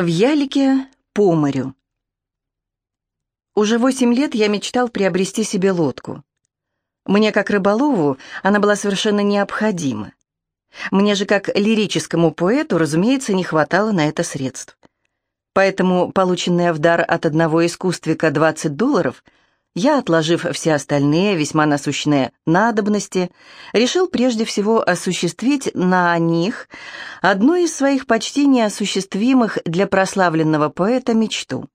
В ялике по морю. Уже восемь лет я мечтал приобрести себе лодку. Мне, как рыболову, она была совершенно необходима. Мне же, как лирическому поэту, разумеется, не хватало на это средств. Поэтому, полученная в дар от одного искусствика 20 долларов – я, отложив все остальные весьма насущные надобности, решил прежде всего осуществить на них одну из своих почти неосуществимых для прославленного поэта мечту.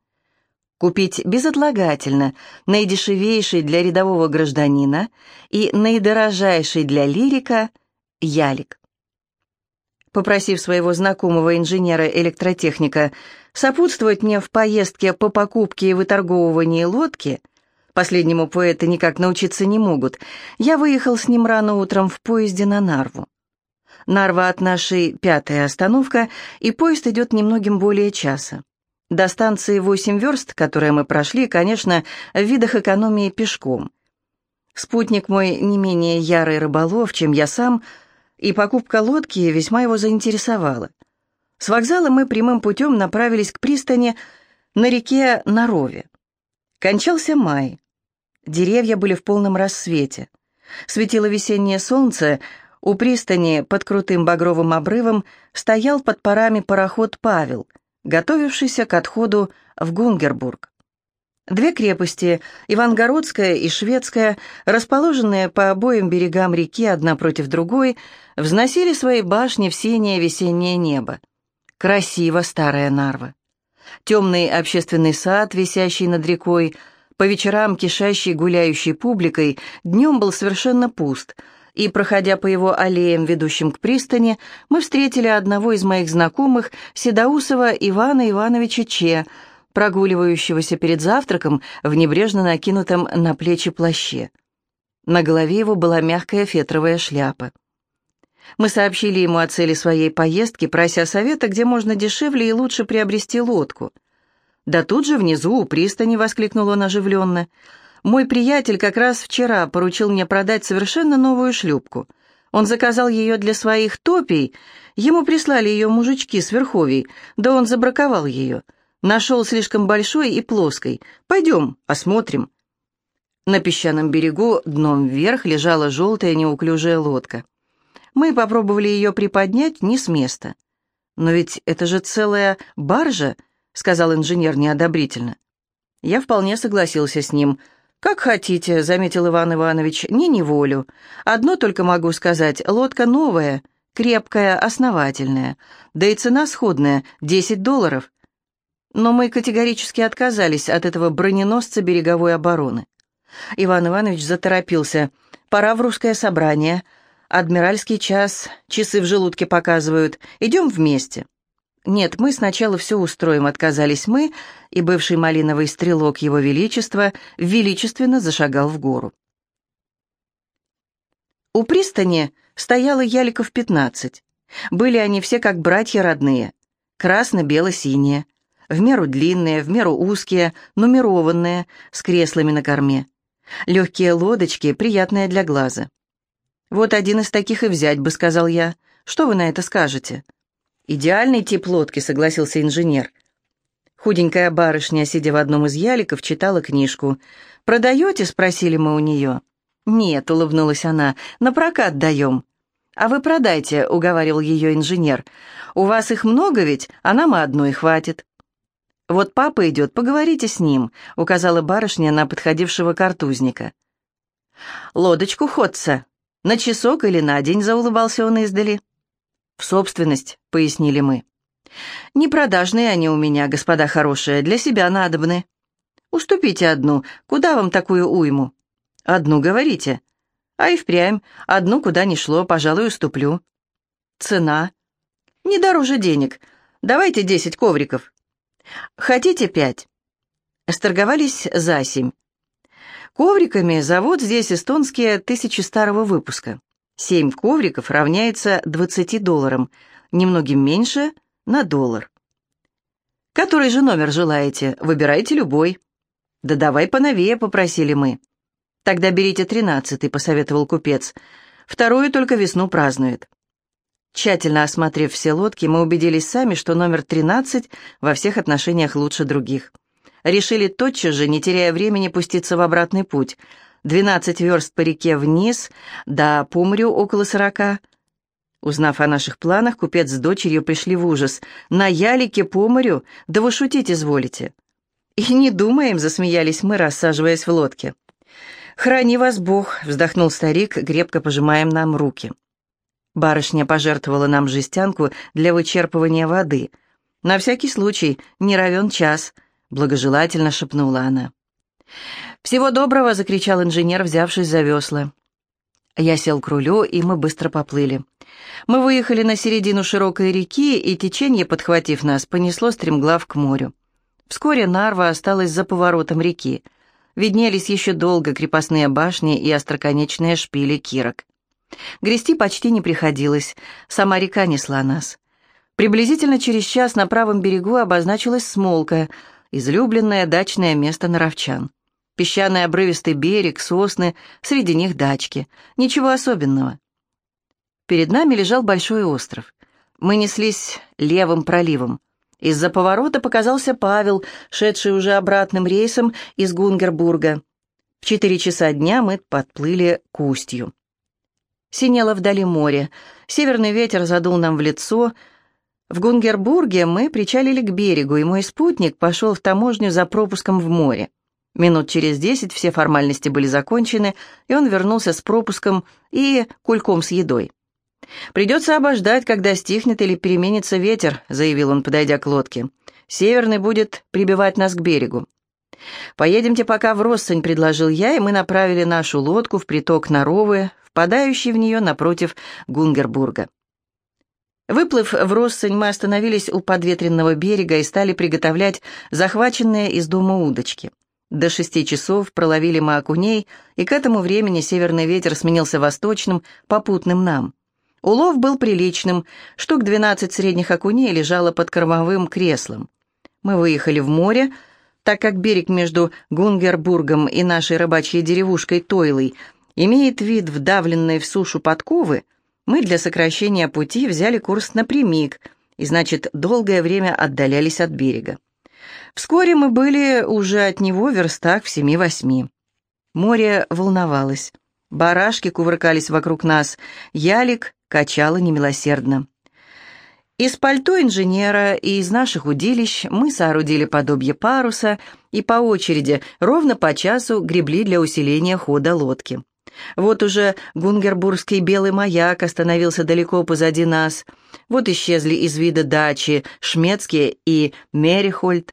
Купить безотлагательно наидешевейший для рядового гражданина и наидорожайший для лирика ялик. Попросив своего знакомого инженера-электротехника сопутствовать мне в поездке по покупке и выторговывании лодки – Последнему поэты никак научиться не могут. Я выехал с ним рано утром в поезде на Нарву. Нарва от нашей пятая остановка, и поезд идет немногим более часа. До станции восемь верст, которые мы прошли, конечно, в видах экономии пешком. Спутник мой не менее ярый рыболов, чем я сам, и покупка лодки весьма его заинтересовала. С вокзала мы прямым путем направились к пристани на реке Нарове. Кончался май. Деревья были в полном рассвете. Светило весеннее солнце, у пристани под крутым багровым обрывом стоял под парами пароход «Павел», готовившийся к отходу в Гунгербург. Две крепости, Ивангородская и Шведская, расположенные по обоим берегам реки одна против другой, взносили свои башни в синее весеннее небо. Красиво старая Нарва. Темный общественный сад, висящий над рекой, по вечерам, кишащий гуляющей публикой, днем был совершенно пуст, и, проходя по его аллеям, ведущим к пристани, мы встретили одного из моих знакомых, Седоусова Ивана Ивановича Че, прогуливающегося перед завтраком в небрежно накинутом на плечи плаще. На голове его была мягкая фетровая шляпа. Мы сообщили ему о цели своей поездки, прося совета, где можно дешевле и лучше приобрести лодку — «Да тут же внизу, у пристани!» — воскликнул он оживленно. «Мой приятель как раз вчера поручил мне продать совершенно новую шлюпку. Он заказал ее для своих топий, ему прислали ее мужички с Верховий, да он забраковал ее. Нашел слишком большой и плоской. Пойдем, осмотрим». На песчаном берегу дном вверх лежала желтая неуклюжая лодка. Мы попробовали ее приподнять не с места. «Но ведь это же целая баржа!» Сказал инженер неодобрительно. Я вполне согласился с ним. «Как хотите», — заметил Иван Иванович, — «не неволю. Одно только могу сказать, лодка новая, крепкая, основательная, да и цена сходная — 10 долларов». Но мы категорически отказались от этого броненосца береговой обороны. Иван Иванович заторопился. «Пора в русское собрание. Адмиральский час, часы в желудке показывают. Идем вместе». «Нет, мы сначала все устроим», — отказались мы, и бывший малиновый стрелок Его Величества величественно зашагал в гору. У пристани стояло яликов пятнадцать. Были они все как братья родные, красно-бело-синие, в меру длинные, в меру узкие, нумерованные, с креслами на корме. Легкие лодочки, приятные для глаза. «Вот один из таких и взять бы», — сказал я. «Что вы на это скажете?» «Идеальный тип лодки», — согласился инженер. Худенькая барышня, сидя в одном из яликов, читала книжку. «Продаете?» — спросили мы у нее. «Нет», — улыбнулась она, — «на прокат даем». «А вы продайте», — уговаривал ее инженер. «У вас их много ведь, а нам и одной хватит». «Вот папа идет, поговорите с ним», — указала барышня на подходившего картузника. «Лодочку ходца. На часок или на день», — заулыбался он издали. «В собственность», — пояснили мы. «Непродажные они у меня, господа хорошие, для себя надобны. Уступите одну, куда вам такую уйму?» «Одну, говорите». «А и впрямь, одну куда ни шло, пожалуй, уступлю». «Цена?» «Не дороже денег. Давайте десять ковриков». «Хотите пять?» Сторговались за семь. Ковриками завод здесь эстонские тысячи старого выпуска. Семь ковриков равняется 20 долларам, немногим меньше на доллар. «Который же номер желаете? Выбирайте любой». «Да давай поновее», — попросили мы. «Тогда берите тринадцатый», — посоветовал купец. «Вторую только весну празднует». Тщательно осмотрев все лодки, мы убедились сами, что номер 13 во всех отношениях лучше других. Решили тотчас же, не теряя времени, пуститься в обратный путь. 12 верст по реке вниз, до Пумрю около сорока. Узнав о наших планах, купец с дочерью пришли в ужас. «На ялике по морю? Да вы шутить изволите!» «И не думаем», — засмеялись мы, рассаживаясь в лодке. «Храни вас Бог», — вздохнул старик, крепко пожимаем нам руки. Барышня пожертвовала нам жестянку для вычерпывания воды. «На всякий случай, не равен час», — благожелательно шепнула она. «Всего доброго!» — закричал инженер, взявшись за весла. Я сел к рулю, и мы быстро поплыли. Мы выехали на середину широкой реки, и течение, подхватив нас, понесло стремглав к морю. Вскоре Нарва осталась за поворотом реки. Виднелись еще долго крепостные башни и остроконечные шпили кирок. Грести почти не приходилось, сама река несла нас. Приблизительно через час на правом берегу обозначилась Смолка, излюбленное дачное место норовчан. Песчаный обрывистый берег, сосны, среди них дачки. Ничего особенного. Перед нами лежал большой остров. Мы неслись левым проливом. Из-за поворота показался Павел, шедший уже обратным рейсом из Гунгербурга. В четыре часа дня мы подплыли к устью. Синело вдали море. Северный ветер задул нам в лицо. В Гунгербурге мы причалили к берегу, и мой спутник пошел в таможню за пропуском в море. Минут через десять все формальности были закончены, и он вернулся с пропуском и кульком с едой. «Придется обождать, когда стихнет или переменится ветер», — заявил он, подойдя к лодке. «Северный будет прибивать нас к берегу». «Поедемте пока в Россань», — предложил я, и мы направили нашу лодку в приток Наровы, впадающий в нее напротив Гунгербурга. Выплыв в Россань, мы остановились у подветренного берега и стали приготовлять захваченные из дома удочки. До шести часов проловили мы окуней, и к этому времени северный ветер сменился восточным, попутным нам. Улов был приличным, штук двенадцать средних окуней лежало под кормовым креслом. Мы выехали в море, так как берег между Гунгербургом и нашей рыбачьей деревушкой Тойлой имеет вид вдавленной в сушу подковы, мы для сокращения пути взяли курс напрямик и, значит, долгое время отдалялись от берега. Вскоре мы были уже от него в верстах в семи-восьми. Море волновалось. Барашки кувыркались вокруг нас. Ялик качало немилосердно. Из пальто инженера и из наших удилищ мы соорудили подобие паруса и по очереди ровно по часу гребли для усиления хода лодки. Вот уже гунгербургский белый маяк остановился далеко позади нас. Вот исчезли из вида дачи Шмецкие и Мерихольд.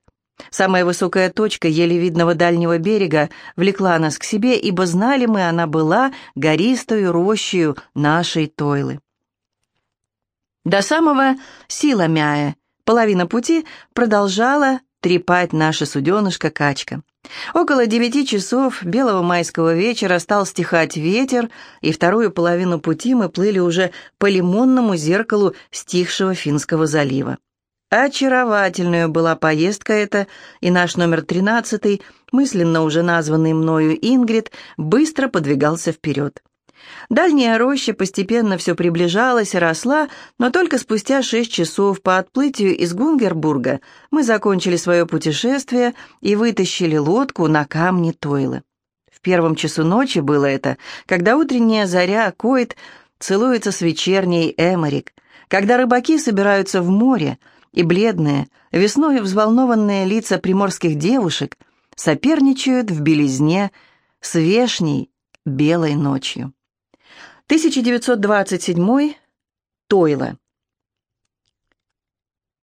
Самая высокая точка еле видного дальнего берега влекла нас к себе, ибо знали мы, она была гористою рощею нашей Тойлы. До самого Силамяя половина пути продолжала трепать наша суденышко-качка. Около девяти часов белого майского вечера стал стихать ветер, и вторую половину пути мы плыли уже по лимонному зеркалу стихшего Финского залива. Очаровательную была поездка эта, и наш номер тринадцатый, мысленно уже названный мною Ингрид, быстро подвигался вперед. Дальняя роща постепенно все приближалась и росла, но только спустя шесть часов по отплытию из Гунгербурга мы закончили свое путешествие и вытащили лодку на камни Тойлы. В первом часу ночи было это, когда утренняя заря Койт целуется с вечерней Эморик, когда рыбаки собираются в море, и бледные, весной взволнованные лица приморских девушек соперничают в белизне с вешней белой ночью. 1927 Тойла.